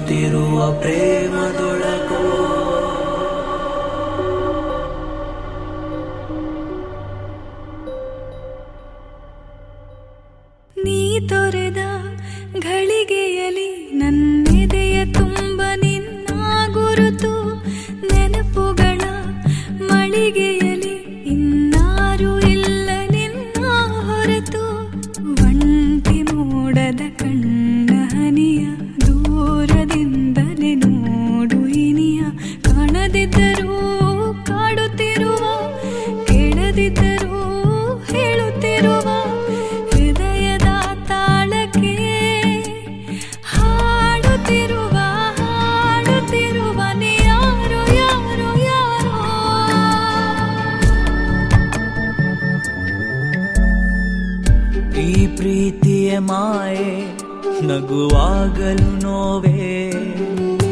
ಸುಳಿಯಂತಿರುವ ಪ್ರೇಮದೊಳಗೋ ಈ ಪ್ರೀತಿಯ ಮಾಯೆ ನಗುವಾಗಲು ನೋವೇ.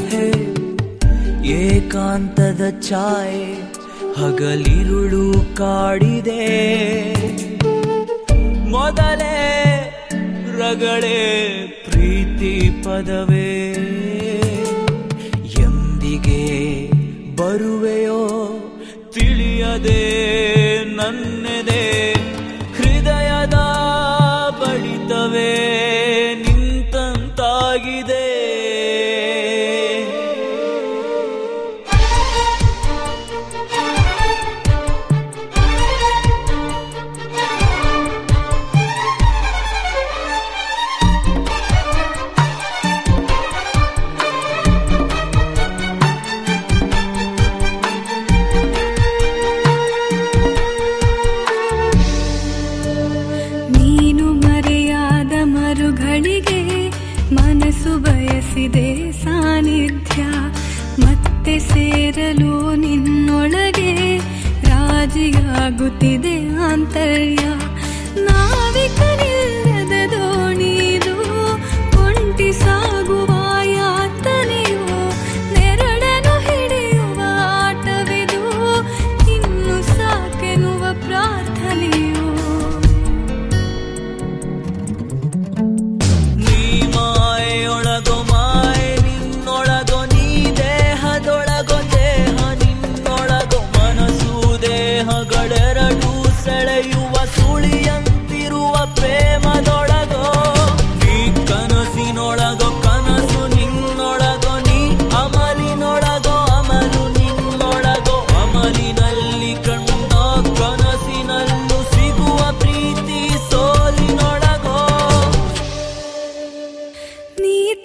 ಹೇ, ಏಕಾಂತದ ಛಾಯೆ ಹಗಲಿರುಳು ಕಾಡಿದೆ. ಮೊದಲೇ ರಗಳೇ ಪ್ರೀತಿ ಪದವೇ. ಎಂದಿಗೆ ಬರುವೆಯೋ ತಿಳಿಯದೆ. ಸಾನ್ನಿಧ್ಯ. ಮತ್ತೆ ಸೇರಲು ನಿನ್ನೊಳಗೆ ರಾಜಿಯಾಗುತ್ತಿದೆ ಆಂತರ್ಯ.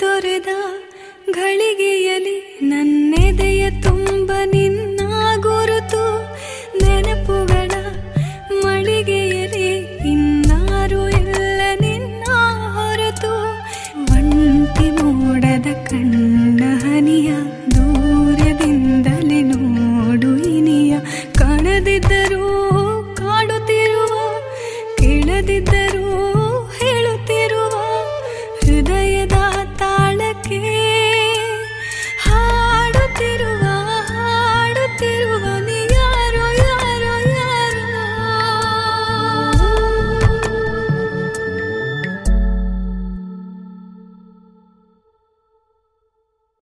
ತೊರೆದ ಘಳಿಗೆಯಲ್ಲಿ ನನ್ನೆದ